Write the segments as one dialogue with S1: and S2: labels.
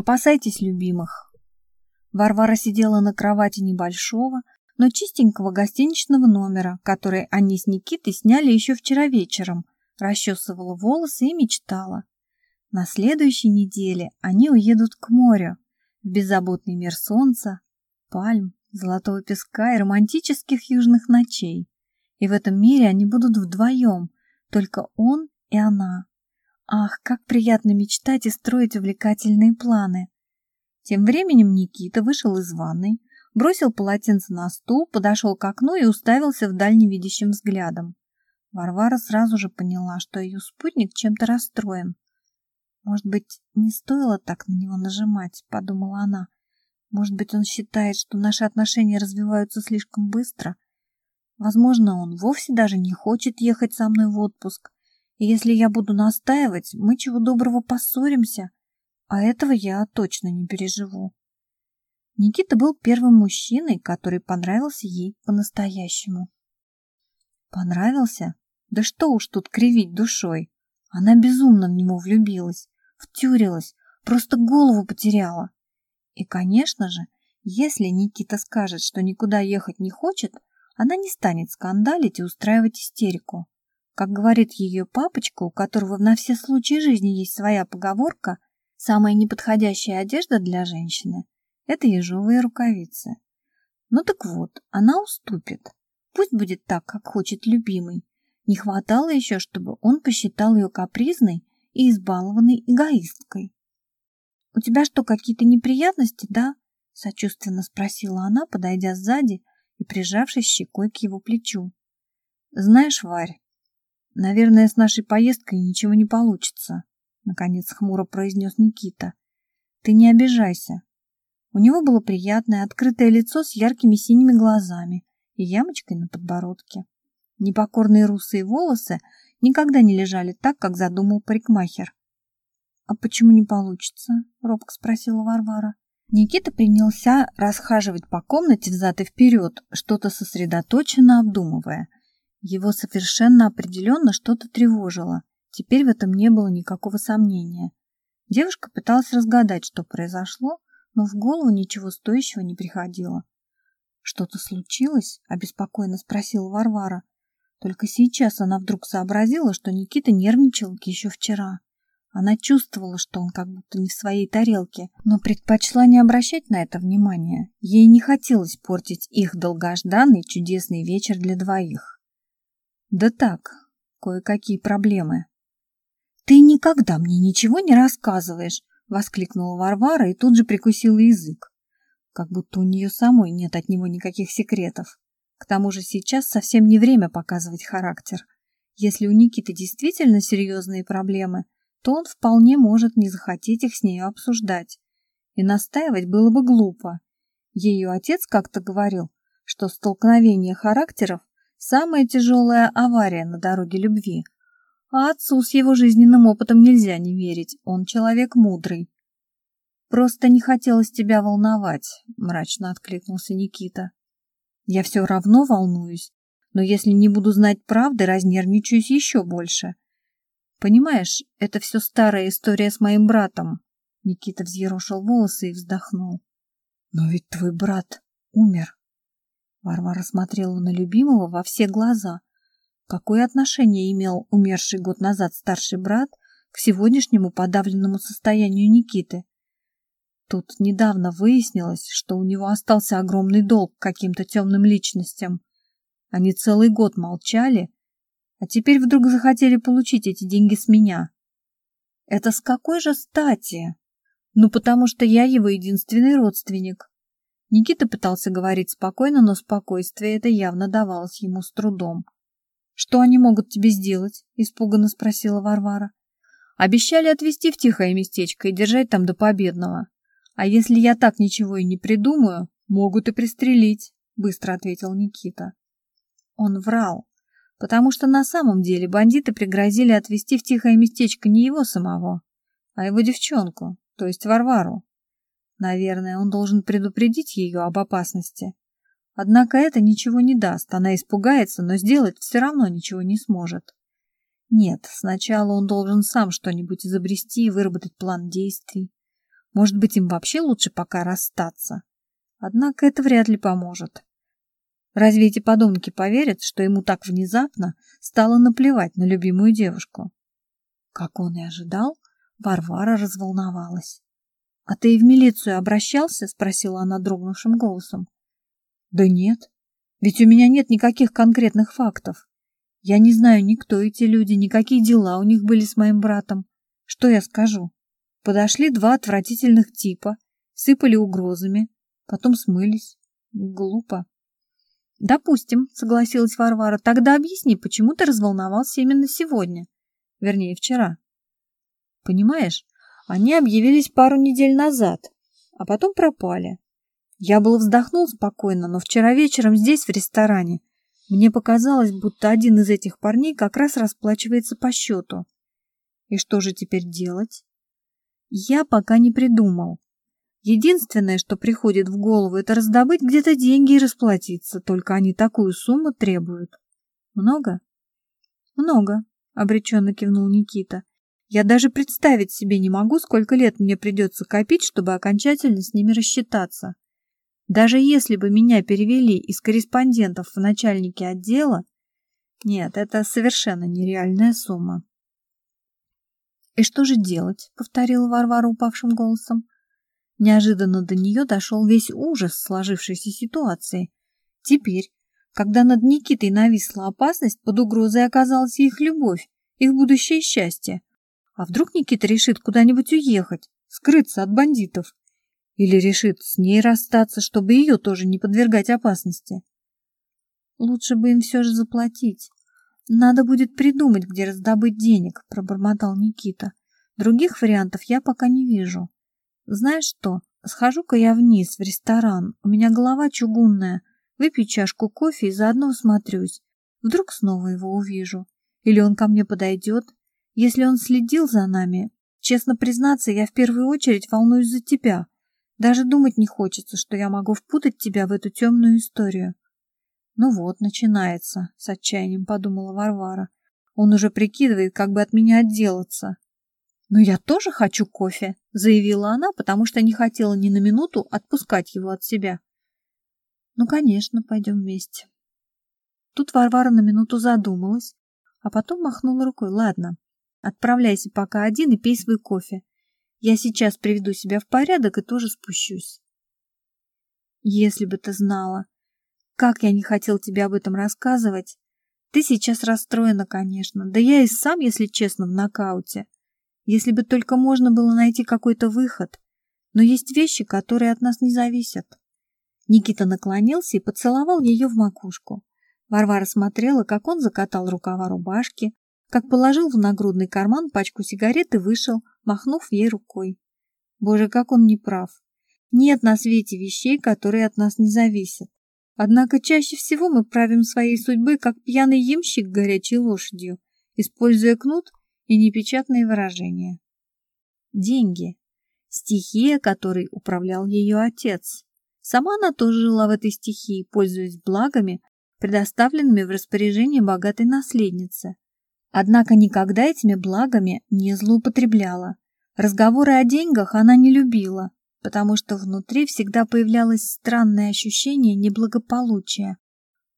S1: Опасайтесь любимых. Варвара сидела на кровати небольшого, но чистенького гостиничного номера, который они с Никитой сняли еще вчера вечером, расчесывала волосы и мечтала. На следующей неделе они уедут к морю, в беззаботный мир солнца, пальм, золотого песка и романтических южных ночей. И в этом мире они будут вдвоем, только он и она. Ах, как приятно мечтать и строить увлекательные планы. Тем временем Никита вышел из ванной, бросил полотенце на стул, подошел к окну и уставился в дальневидящим взглядом. Варвара сразу же поняла, что ее спутник чем-то расстроен. «Может быть, не стоило так на него нажимать?» — подумала она. «Может быть, он считает, что наши отношения развиваются слишком быстро? Возможно, он вовсе даже не хочет ехать со мной в отпуск. Если я буду настаивать, мы чего доброго поссоримся, а этого я точно не переживу». Никита был первым мужчиной, который понравился ей по-настоящему. Понравился? Да что уж тут кривить душой. Она безумно в него влюбилась, втюрилась, просто голову потеряла. И, конечно же, если Никита скажет, что никуда ехать не хочет, она не станет скандалить и устраивать истерику. Как говорит ее папочка, у которого на все случаи жизни есть своя поговорка, самая неподходящая одежда для женщины это ежовые рукавицы. Ну так вот, она уступит. Пусть будет так, как хочет любимый. Не хватало еще, чтобы он посчитал ее капризной и избалованной эгоисткой. «У тебя что, какие-то неприятности, да?» — сочувственно спросила она, подойдя сзади и прижавшись щекой к его плечу. «Знаешь, Варь, наверное, с нашей поездкой ничего не получится», — наконец хмуро произнес Никита. «Ты не обижайся. У него было приятное, открытое лицо с яркими синими глазами и ямочкой на подбородке. Непокорные русые волосы никогда не лежали так, как задумал парикмахер. «А почему не получится?» — робко спросила Варвара. Никита принялся расхаживать по комнате взад и вперед, что-то сосредоточенно обдумывая. Его совершенно определенно что-то тревожило. Теперь в этом не было никакого сомнения. Девушка пыталась разгадать, что произошло, но в голову ничего стоящего не приходило. «Что-то случилось?» — обеспокоенно спросила Варвара. Только сейчас она вдруг сообразила, что Никита нервничал еще вчера. Она чувствовала, что он как будто не в своей тарелке, но предпочла не обращать на это внимания. Ей не хотелось портить их долгожданный чудесный вечер для двоих. Да так, кое-какие проблемы. «Ты никогда мне ничего не рассказываешь», Воскликнула Варвара и тут же прикусила язык. Как будто у нее самой нет от него никаких секретов. К тому же сейчас совсем не время показывать характер. Если у Никиты действительно серьезные проблемы, то он вполне может не захотеть их с нею обсуждать. И настаивать было бы глупо. Ее отец как-то говорил, что столкновение характеров – самая тяжелая авария на дороге любви – а отцу с его жизненным опытом нельзя не верить, он человек мудрый. Просто не хотелось тебя волновать, мрачно откликнулся Никита. Я все равно волнуюсь, но если не буду знать правды, разнервничаюсь еще больше. Понимаешь, это все старая история с моим братом. Никита взъерошил волосы и вздохнул. Но ведь твой брат умер. Варвара смотрела на любимого во все глаза, Какое отношение имел умерший год назад старший брат к сегодняшнему подавленному состоянию Никиты? Тут недавно выяснилось, что у него остался огромный долг каким-то темным личностям. Они целый год молчали, а теперь вдруг захотели получить эти деньги с меня. Это с какой же стати? Ну, потому что я его единственный родственник. Никита пытался говорить спокойно, но спокойствие это явно давалось ему с трудом. «Что они могут тебе сделать?» — испуганно спросила Варвара. «Обещали отвезти в тихое местечко и держать там до победного. А если я так ничего и не придумаю, могут и пристрелить», — быстро ответил Никита. Он врал, потому что на самом деле бандиты пригрозили отвезти в тихое местечко не его самого, а его девчонку, то есть Варвару. Наверное, он должен предупредить ее об опасности. Однако это ничего не даст, она испугается, но сделать все равно ничего не сможет. Нет, сначала он должен сам что-нибудь изобрести и выработать план действий. Может быть, им вообще лучше пока расстаться. Однако это вряд ли поможет. Разве эти подонки поверят, что ему так внезапно стало наплевать на любимую девушку? Как он и ожидал, Варвара разволновалась. — А ты и в милицию обращался? — спросила она дрогнувшим голосом. — Да нет, ведь у меня нет никаких конкретных фактов. Я не знаю, никто эти люди, никакие дела у них были с моим братом. Что я скажу? Подошли два отвратительных типа, сыпали угрозами, потом смылись. Глупо. Допустим, согласилась Варвара. Тогда объясни, почему ты разволновался именно сегодня? Вернее, вчера. Понимаешь, они объявились пару недель назад, а потом пропали. Я был вздохнул спокойно, но вчера вечером здесь, в ресторане, мне показалось, будто один из этих парней как раз расплачивается по счету. И что же теперь делать? Я пока не придумал. Единственное, что приходит в голову, это раздобыть где-то деньги и расплатиться, только они такую сумму требуют. Много? Много, обреченно кивнул Никита. Я даже представить себе не могу, сколько лет мне придется копить, чтобы окончательно с ними рассчитаться. Даже если бы меня перевели из корреспондентов в начальники отдела, нет, это совершенно нереальная сумма. «И что же делать?» — повторила Варвара упавшим голосом. Неожиданно до нее дошел весь ужас сложившейся ситуации. Теперь, когда над Никитой нависла опасность, под угрозой оказалась их любовь, их будущее счастье. А вдруг Никита решит куда-нибудь уехать, скрыться от бандитов? Или решит с ней расстаться, чтобы ее тоже не подвергать опасности? Лучше бы им все же заплатить. Надо будет придумать, где раздобыть денег, пробормотал Никита. Других вариантов я пока не вижу. Знаешь что, схожу-ка я вниз, в ресторан. У меня голова чугунная. Выпью чашку кофе и заодно смотрюсь. Вдруг снова его увижу. Или он ко мне подойдет. Если он следил за нами, честно признаться, я в первую очередь волнуюсь за тебя. Даже думать не хочется, что я могу впутать тебя в эту темную историю. Ну вот, начинается, с отчаянием подумала Варвара. Он уже прикидывает, как бы от меня отделаться. Но я тоже хочу кофе, заявила она, потому что не хотела ни на минуту отпускать его от себя. Ну, конечно, пойдем вместе. Тут Варвара на минуту задумалась, а потом махнула рукой. Ладно, отправляйся пока один и пей свой кофе. Я сейчас приведу себя в порядок и тоже спущусь. Если бы ты знала, как я не хотел тебе об этом рассказывать. Ты сейчас расстроена, конечно. Да я и сам, если честно, в нокауте. Если бы только можно было найти какой-то выход. Но есть вещи, которые от нас не зависят. Никита наклонился и поцеловал ее в макушку. Варвара смотрела, как он закатал рукава рубашки, как положил в нагрудный карман пачку сигарет и вышел, махнув ей рукой. Боже, как он не прав. Нет на свете вещей, которые от нас не зависят. Однако чаще всего мы правим своей судьбой, как пьяный ямщик горячей лошадью, используя кнут и непечатные выражения. Деньги. Стихия, которой управлял ее отец. Сама она тоже жила в этой стихии, пользуясь благами, предоставленными в распоряжение богатой наследницы. Однако никогда этими благами не злоупотребляла. Разговоры о деньгах она не любила, потому что внутри всегда появлялось странное ощущение неблагополучия.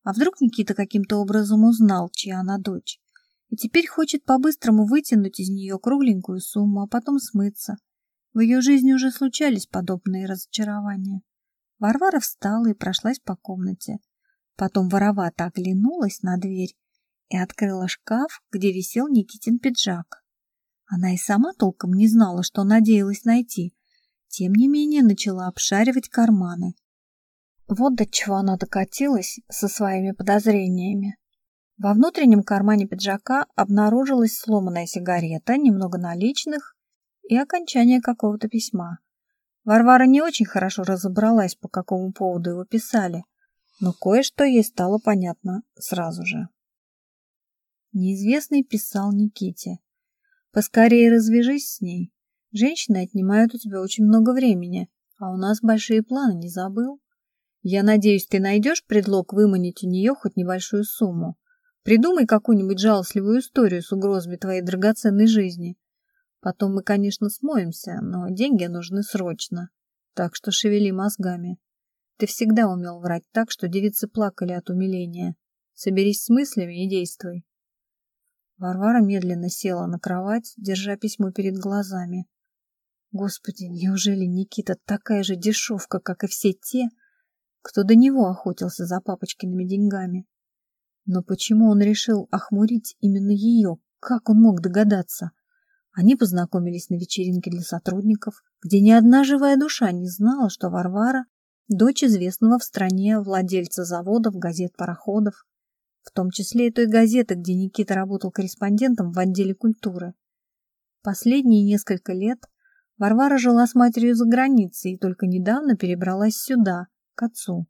S1: А вдруг Никита каким-то образом узнал, чья она дочь, и теперь хочет по-быстрому вытянуть из нее кругленькую сумму, а потом смыться. В ее жизни уже случались подобные разочарования. Варвара встала и прошлась по комнате. Потом воровато оглянулась на дверь и открыла шкаф, где висел Никитин пиджак. Она и сама толком не знала, что надеялась найти, тем не менее начала обшаривать карманы. Вот до чего она докатилась со своими подозрениями. Во внутреннем кармане пиджака обнаружилась сломанная сигарета, немного наличных и окончание какого-то письма. Варвара не очень хорошо разобралась, по какому поводу его писали, но кое-что ей стало понятно сразу же. Неизвестный писал Никите. «Поскорее развяжись с ней. Женщины отнимают у тебя очень много времени, а у нас большие планы, не забыл? Я надеюсь, ты найдешь предлог выманить у нее хоть небольшую сумму. Придумай какую-нибудь жалостливую историю с угрозами твоей драгоценной жизни. Потом мы, конечно, смоемся, но деньги нужны срочно. Так что шевели мозгами. Ты всегда умел врать так, что девицы плакали от умиления. Соберись с мыслями и действуй. Варвара медленно села на кровать, держа письмо перед глазами. Господи, неужели Никита такая же дешевка, как и все те, кто до него охотился за папочкиными деньгами? Но почему он решил охмурить именно ее? Как он мог догадаться? Они познакомились на вечеринке для сотрудников, где ни одна живая душа не знала, что Варвара – дочь известного в стране владельца заводов, газет, пароходов, в том числе и той газеты, где Никита работал корреспондентом в отделе культуры. Последние несколько лет Варвара жила с матерью за границей и только недавно перебралась сюда, к отцу.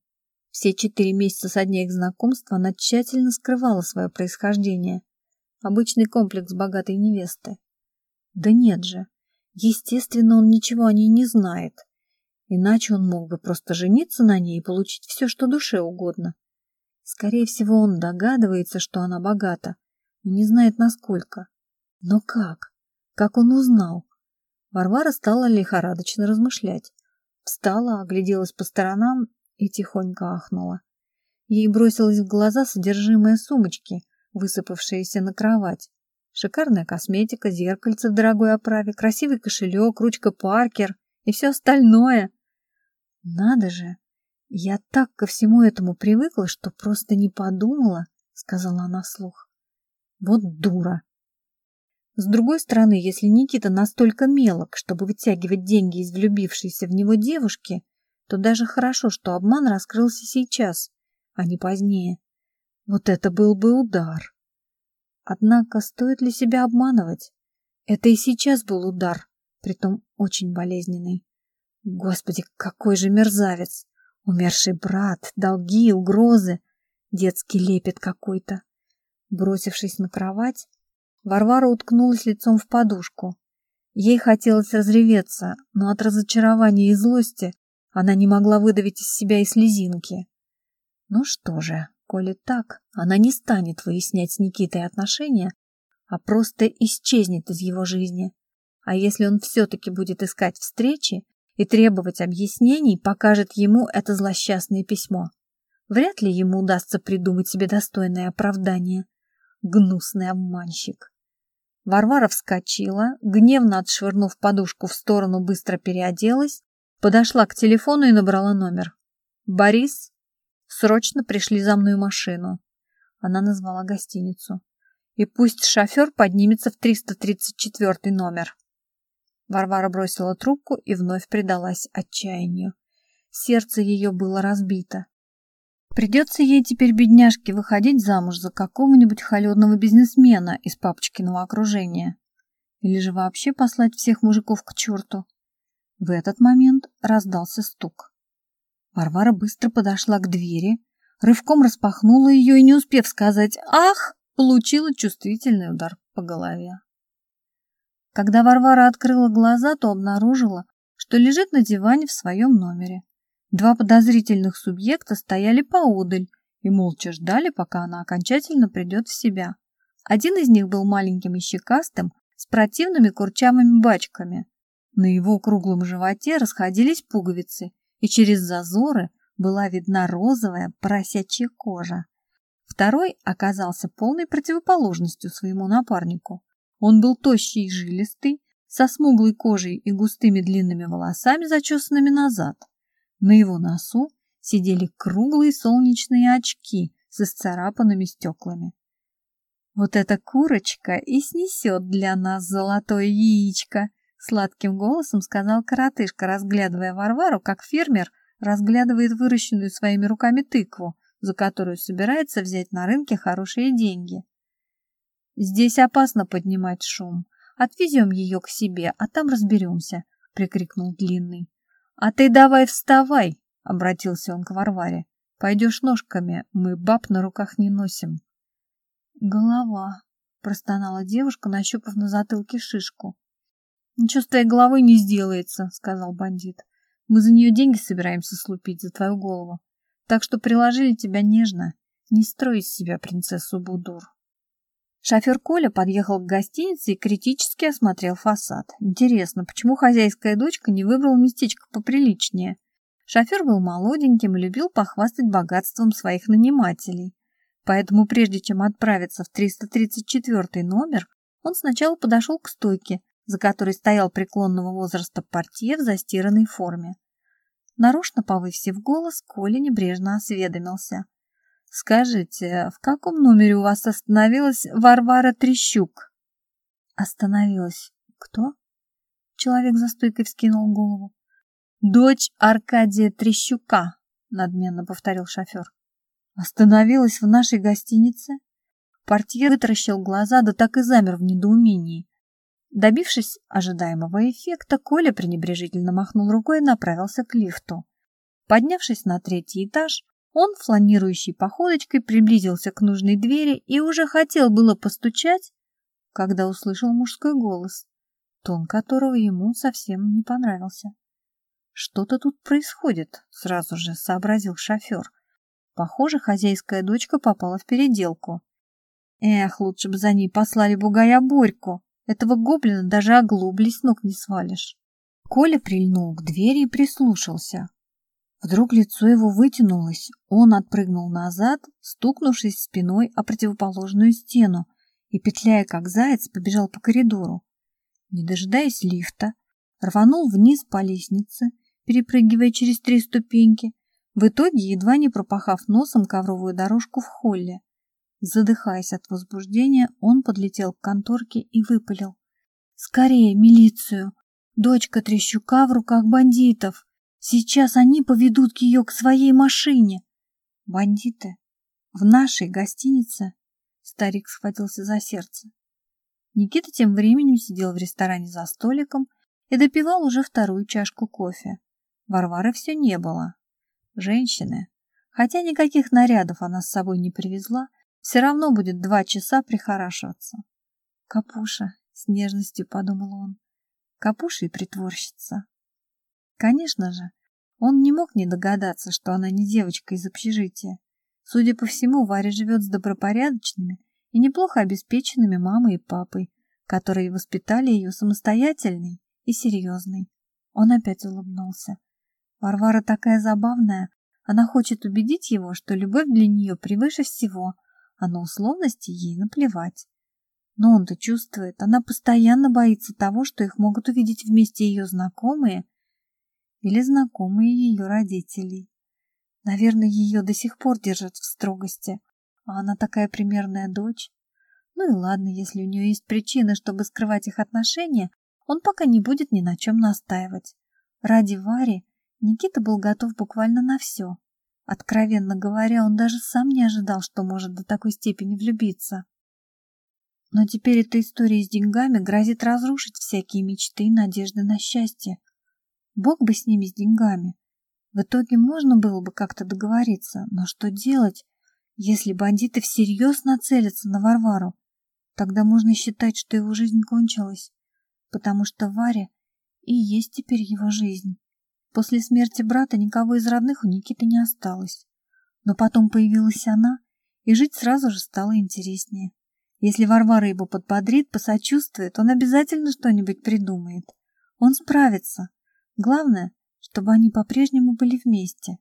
S1: Все четыре месяца со дня их знакомства она тщательно скрывала свое происхождение. Обычный комплекс богатой невесты. Да нет же, естественно, он ничего о ней не знает. Иначе он мог бы просто жениться на ней и получить все, что душе угодно. Скорее всего, он догадывается, что она богата, но не знает насколько. Но как? Как он узнал? Варвара стала лихорадочно размышлять. Встала, огляделась по сторонам и тихонько ахнула. Ей бросилось в глаза содержимое сумочки, высыпавшееся на кровать. Шикарная косметика, зеркальце в дорогой оправе, красивый кошелек, ручка Паркер и все остальное. Надо же, я так ко всему этому привыкла, что просто не подумала, сказала она вслух. Вот дура. С другой стороны, если Никита настолько мелок, чтобы вытягивать деньги из влюбившейся в него девушки, то даже хорошо, что обман раскрылся сейчас, а не позднее. Вот это был бы удар. Однако стоит ли себя обманывать? Это и сейчас был удар, притом очень болезненный. Господи, какой же мерзавец! Умерший брат, долги, угрозы, детский лепет какой-то. Бросившись на кровать, Варвара уткнулась лицом в подушку. Ей хотелось разреветься, но от разочарования и злости она не могла выдавить из себя и слезинки. Ну что же, коли так, она не станет выяснять с Никитой отношения, а просто исчезнет из его жизни. А если он все-таки будет искать встречи и требовать объяснений, покажет ему это злосчастное письмо. Вряд ли ему удастся придумать себе достойное оправдание. Гнусный обманщик. Варвара вскочила, гневно отшвырнув подушку в сторону, быстро переоделась, подошла к телефону и набрала номер. «Борис, срочно пришли за мою машину». Она назвала гостиницу. «И пусть шофер поднимется в 334 номер». Варвара бросила трубку и вновь предалась отчаянию. Сердце ее было разбито. Придется ей теперь, бедняжке, выходить замуж за какого-нибудь холодного бизнесмена из папочкиного окружения. Или же вообще послать всех мужиков к черту. В этот момент раздался стук. Варвара быстро подошла к двери, рывком распахнула ее и, не успев сказать «Ах!», получила чувствительный удар по голове. Когда Варвара открыла глаза, то обнаружила, что лежит на диване в своем номере. Два подозрительных субъекта стояли поодаль и молча ждали, пока она окончательно придет в себя. Один из них был маленьким и щекастым, с противными курчавыми бачками. На его круглом животе расходились пуговицы, и через зазоры была видна розовая поросячья кожа. Второй оказался полной противоположностью своему напарнику. Он был тощий и жилистый, со смуглой кожей и густыми длинными волосами, зачесанными назад. На его носу сидели круглые солнечные очки с исцарапанными стеклами. «Вот эта курочка и снесет для нас золотое яичко!» Сладким голосом сказал коротышка, разглядывая Варвару, как фермер разглядывает выращенную своими руками тыкву, за которую собирается взять на рынке хорошие деньги. «Здесь опасно поднимать шум. Отвезем ее к себе, а там разберемся», — прикрикнул Длинный. «А ты давай вставай!» — обратился он к Варваре. «Пойдешь ножками, мы баб на руках не носим». «Голова!» — простонала девушка, нащупав на затылке шишку. «Ничего с твоей головой не сделается», — сказал бандит. «Мы за нее деньги собираемся слупить, за твою голову. Так что приложили тебя нежно. Не строй из себя принцессу Будур». Шофер Коля подъехал к гостинице и критически осмотрел фасад. Интересно, почему хозяйская дочка не выбрала местечко поприличнее? Шофер был молоденьким и любил похвастать богатством своих нанимателей. Поэтому прежде чем отправиться в 334 номер, он сначала подошел к стойке, за которой стоял преклонного возраста портье в застиранной форме. Нарочно повысив голос, Коля небрежно осведомился. Скажите, в каком номере у вас остановилась Варвара Трещук? Остановилась. Кто? Человек за стойкой вскинул голову. Дочь Аркадия Трещука, надменно повторил шофер. Остановилась в нашей гостинице? Портье вытаращил глаза, да так и замер в недоумении. Добившись ожидаемого эффекта, Коля пренебрежительно махнул рукой и направился к лифту. Поднявшись на третий этаж, он, фланирующей походочкой, приблизился к нужной двери и уже хотел было постучать, когда услышал мужской голос, тон которого ему совсем не понравился. «Что-то тут происходит», — сразу же сообразил шофер. Похоже, хозяйская дочка попала в переделку. Эх, лучше бы за ней послали бугая Борьку. Этого гоблина даже оглубли с ног не свалишь. Коля прильнул к двери и прислушался. Вдруг лицо его вытянулось, он отпрыгнул назад, стукнувшись спиной о противоположную стену, и, петляя как заяц, побежал по коридору. Не дожидаясь лифта, рванул вниз по лестнице, перепрыгивая через три ступеньки, в итоге едва не пропахав носом ковровую дорожку в холле. Задыхаясь от возбуждения, он подлетел к конторке и выпалил. «Скорее, милицию! Дочка Трещука в руках бандитов!» Сейчас они поведут ее к своей машине. Бандиты? В нашей гостинице? Старик схватился за сердце. Никита тем временем сидел в ресторане за столиком и допивал уже вторую чашку кофе. Варвары все не было. Женщины, хотя никаких нарядов она с собой не привезла, все равно будет два часа прихорашиваться. Капуша, с нежностью подумал он, капуша и притворщица. Конечно же, он не мог не догадаться, что она не девочка из общежития. Судя по всему, Варя живет с добропорядочными и неплохо обеспеченными мамой и папой, которые воспитали ее самостоятельной и серьезной. Он опять улыбнулся. Варвара такая забавная, она хочет убедить его, что любовь для нее превыше всего, а на условности ей наплевать. Но он-то чувствует, она постоянно боится того, что их могут увидеть вместе ее знакомые или знакомые ее родителей. Наверное, ее до сих пор держат в строгости, а она такая примерная дочь. Ну и ладно, если у нее есть причины, чтобы скрывать их отношения, он пока не будет ни на чем настаивать. Ради Вари Никита был готов буквально на все. Откровенно говоря, он даже сам не ожидал, что может до такой степени влюбиться. Но теперь эта история с деньгами грозит разрушить всякие мечты и надежды на счастье. Бог бы с ними, с деньгами. В итоге можно было бы как-то договориться, но что делать, если бандиты всерьез нацелятся на Варвару? Тогда можно считать, что его жизнь кончилась, потому что Варя и есть теперь его жизнь. После смерти брата никого из родных у Никиты не осталось. Но потом появилась она, и жить сразу же стало интереснее. Если Варвара его подбодрит, посочувствует, он обязательно что-нибудь придумает. Он справится. Главное, чтобы они по-прежнему были вместе.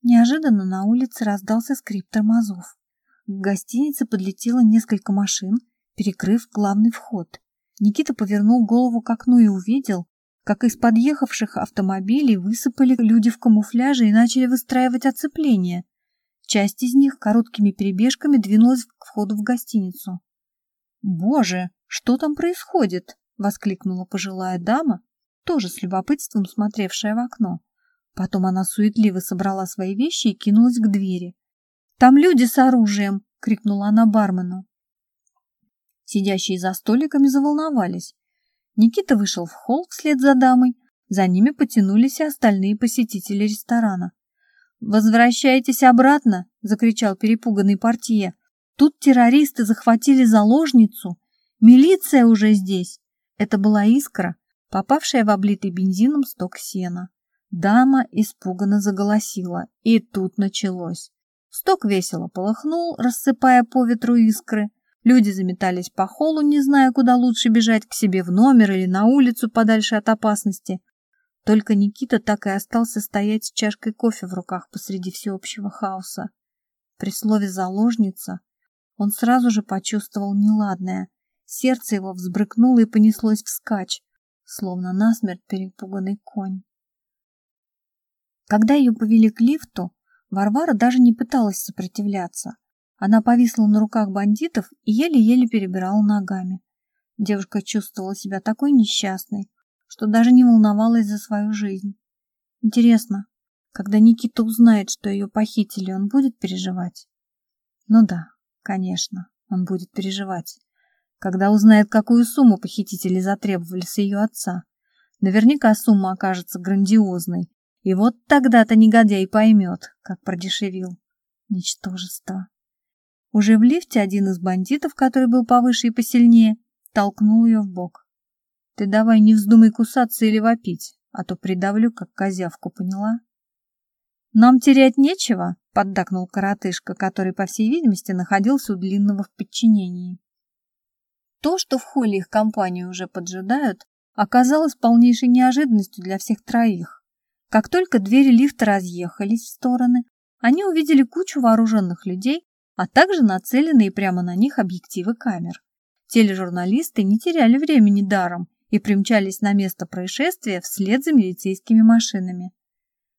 S1: Неожиданно на улице раздался скрип тормозов. К гостинице подлетело несколько машин, перекрыв главный вход. Никита повернул голову к окну и увидел, как из подъехавших автомобилей высыпали люди в камуфляже и начали выстраивать оцепление. Часть из них короткими перебежками двинулась к входу в гостиницу. «Боже, что там происходит?» — воскликнула пожилая дама, тоже с любопытством смотревшая в окно. Потом она суетливо собрала свои вещи и кинулась к двери. «Там люди с оружием!» — крикнула она бармену. Сидящие за столиками заволновались. Никита вышел в холл вслед за дамой. За ними потянулись и остальные посетители ресторана. «Возвращайтесь обратно!» — закричал перепуганный портье. «Тут террористы захватили заложницу! Милиция уже здесь!» Это была искра, попавшая в облитый бензином сток сена. Дама испуганно заголосила, и тут началось. Сток весело полыхнул, рассыпая по ветру искры. Люди заметались по холлу, не зная, куда лучше бежать, к себе в номер или на улицу подальше от опасности. Только Никита так и остался стоять с чашкой кофе в руках посреди всеобщего хаоса. При слове «заложница» он сразу же почувствовал неладное. Сердце его взбрыкнуло и понеслось вскачь, словно насмерть перепуганный конь. Когда ее повели к лифту, Варвара даже не пыталась сопротивляться. Она повисла на руках бандитов и еле-еле перебирала ногами. Девушка чувствовала себя такой несчастной, что даже не волновалась за свою жизнь. Интересно, когда Никита узнает, что ее похитили, он будет переживать? Ну да, конечно, он будет переживать. Когда узнает, какую сумму похитители затребовали с ее отца. Наверняка сумма окажется грандиозной, и вот тогда-то негодяй поймет, как продешевил. Ничтожество. Уже в лифте один из бандитов, который был повыше и посильнее, толкнул ее в бок. Ты давай не вздумай кусаться или вопить, а то придавлю, как козявку, поняла? Нам терять нечего, поддакнул коротышка, который, по всей видимости, находился у длинного в подчинении. То, что в холле их компанию уже поджидают, оказалось полнейшей неожиданностью для всех троих. Как только двери лифта разъехались в стороны, они увидели кучу вооруженных людей, а также нацеленные прямо на них объективы камер. Тележурналисты не теряли времени даром и примчались на место происшествия вслед за милицейскими машинами.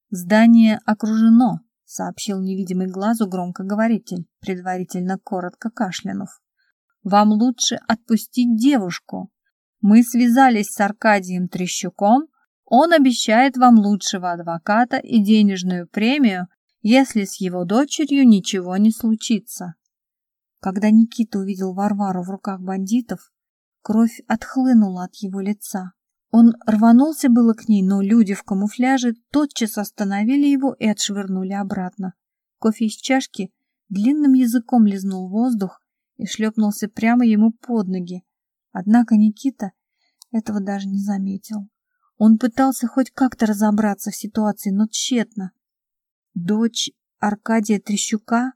S1: «Здание окружено», — сообщил невидимый глазу громкоговоритель, предварительно коротко кашлянув. «Вам лучше отпустить девушку. Мы связались с Аркадием Трещуком, он обещает вам лучшего адвоката и денежную премию если с его дочерью ничего не случится. Когда Никита увидел Варвару в руках бандитов, кровь отхлынула от его лица. Он рванулся было к ней, но люди в камуфляже тотчас остановили его и отшвырнули обратно. Кофе из чашки длинным языком лизнул воздух и шлепнулся прямо ему под ноги. Однако Никита этого даже не заметил. Он пытался хоть как-то разобраться в ситуации, но тщетно. Дочь Аркадия Трещука?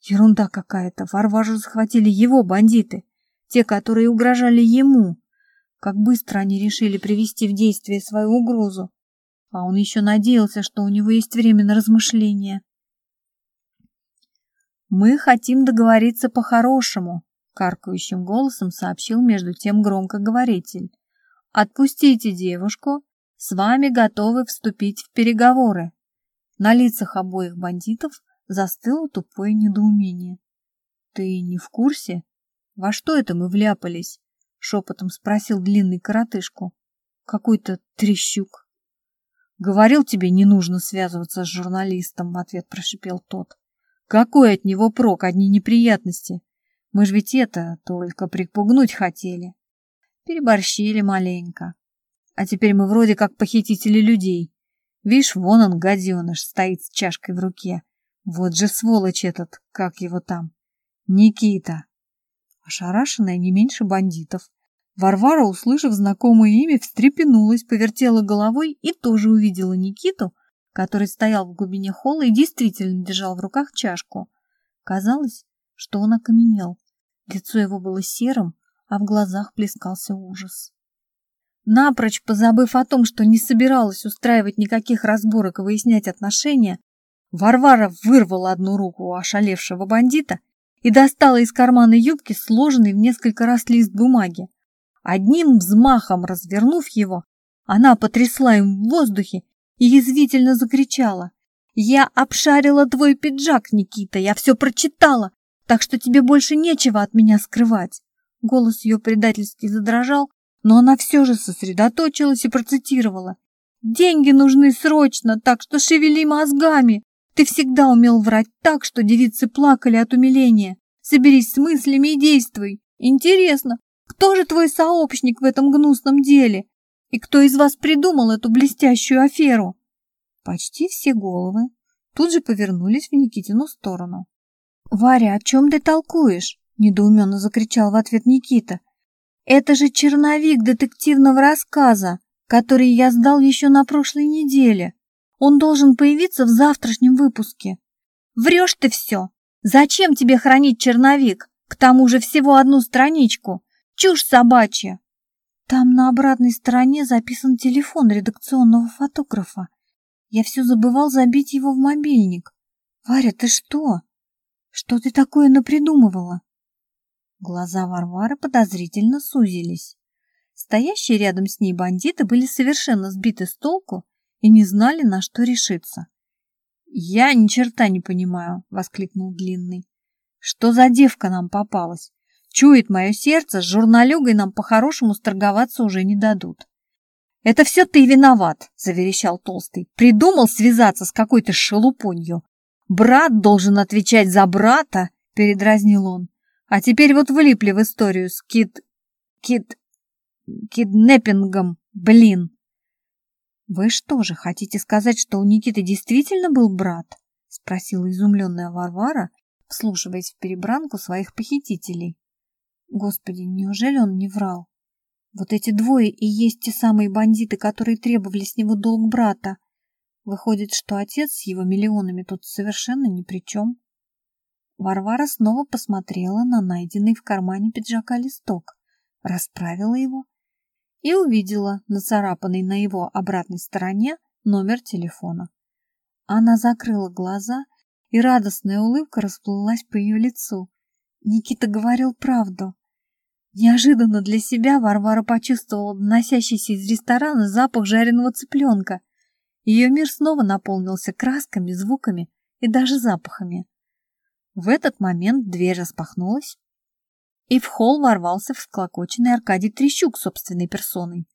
S1: Ерунда какая-то. Варвару захватили его бандиты, те, которые угрожали ему. Как быстро они решили привести в действие свою угрозу. А он еще надеялся, что у него есть время на размышления. «Мы хотим договориться по-хорошему», — каркающим голосом сообщил между тем громкоговоритель. «Отпустите девушку, с вами готовы вступить в переговоры». На лицах обоих бандитов застыло тупое недоумение. «Ты не в курсе? Во что это мы вляпались?» — шепотом спросил длинный коротышку. «Какой-то трещук». «Говорил тебе, не нужно связываться с журналистом», — в ответ прошипел тот. «Какой от него прок, одни неприятности? Мы ж ведь это только припугнуть хотели. Переборщили маленько. А теперь мы вроде как похитители людей. Видишь, вон он, гаденыш, стоит с чашкой в руке. Вот же сволочь этот, как его там. Никита. Ошарашенная не меньше бандитов. Варвара, услышав знакомое имя, встрепенулась, повертела головой и тоже увидела Никиту, который стоял в глубине холла и действительно держал в руках чашку. Казалось, что он окаменел. Лицо его было серым, а в глазах плескался ужас. Напрочь позабыв о том, что не собиралась устраивать никаких разборок и выяснять отношения, Варвара вырвала одну руку у ошалевшего бандита и достала из кармана юбки сложенный в несколько раз лист бумаги. Одним взмахом развернув его, она потрясла им в воздухе и язвительно закричала. «Я обшарила твой пиджак, Никита, я все прочитала, так что тебе больше нечего от меня скрывать». Голос ее предательски задрожал, но она все же сосредоточилась и процитировала. «Деньги нужны срочно, так что шевели мозгами. Ты всегда умел врать так, что девицы плакали от умиления. Соберись с мыслями и действуй. Интересно, кто же твой сообщник в этом гнусном деле? И кто из вас придумал эту блестящую аферу?» Почти все головы тут же повернулись в Никитину сторону. «Варя, о чем ты толкуешь?» – недоуменно закричал в ответ Никита. Это же черновик детективного рассказа, который я сдал еще на прошлой неделе. Он должен появиться в завтрашнем выпуске. Врешь ты все. Зачем тебе хранить черновик? К тому же всего одну страничку. Чушь собачья. Там на обратной стороне записан телефон редакционного фотографа. Я все забывал забить его в мобильник. Варя, ты что? Что ты такое напридумывала? Глаза Варвары подозрительно сузились. Стоящие рядом с ней бандиты были совершенно сбиты с толку и не знали, на что решиться. «Я ни черта не понимаю», — воскликнул Длинный. «Что за девка нам попалась? Чует мое сердце, с журналюгой нам по-хорошему сторговаться уже не дадут». «Это все ты виноват», — заверещал Толстый. «Придумал связаться с какой-то шелупонью. Брат должен отвечать за брата», — передразнил он. «А теперь вот влипли в историю с кид... кид... киднеппингом, блин». «Вы что же, хотите сказать, что у Никиты действительно был брат?» — спросила изумленная Варвара, вслушиваясь в перебранку своих похитителей. «Господи, неужели он не врал? Вот эти двое и есть те самые бандиты, которые требовали с него долг брата. Выходит, что отец с его миллионами тут совершенно ни при чем». Варвара снова посмотрела на найденный в кармане пиджака листок, расправила его и увидела нацарапанный на его обратной стороне номер телефона. Она закрыла глаза, и радостная улыбка расплылась по ее лицу. Никита говорил правду. Неожиданно для себя Варвара почувствовала доносящийся из ресторана запах жареного цыпленка. Ее мир снова наполнился красками, звуками и даже запахами. В этот момент дверь распахнулась, и в холл ворвался всклокоченный Аркадий Трещук собственной персоной.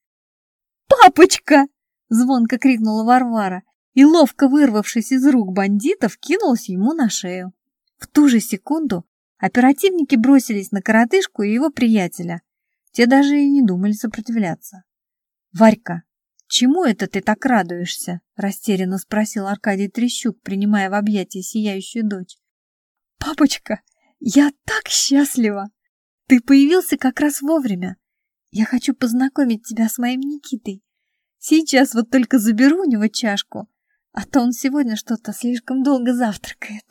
S1: «Папочка!» — звонко крикнула Варвара и, ловко вырвавшись из рук бандитов, кинулась ему на шею. В ту же секунду оперативники бросились на коротышку и его приятеля. Те даже и не думали сопротивляться. «Варька, чему это ты так радуешься?» — растерянно спросил Аркадий Трещук, принимая в объятия сияющую дочь. «Папочка, я так счастлива!» Ты появился как раз вовремя. Я хочу познакомить тебя с моим Никитой. Сейчас вот только заберу у него чашку, а то он сегодня что-то слишком долго завтракает.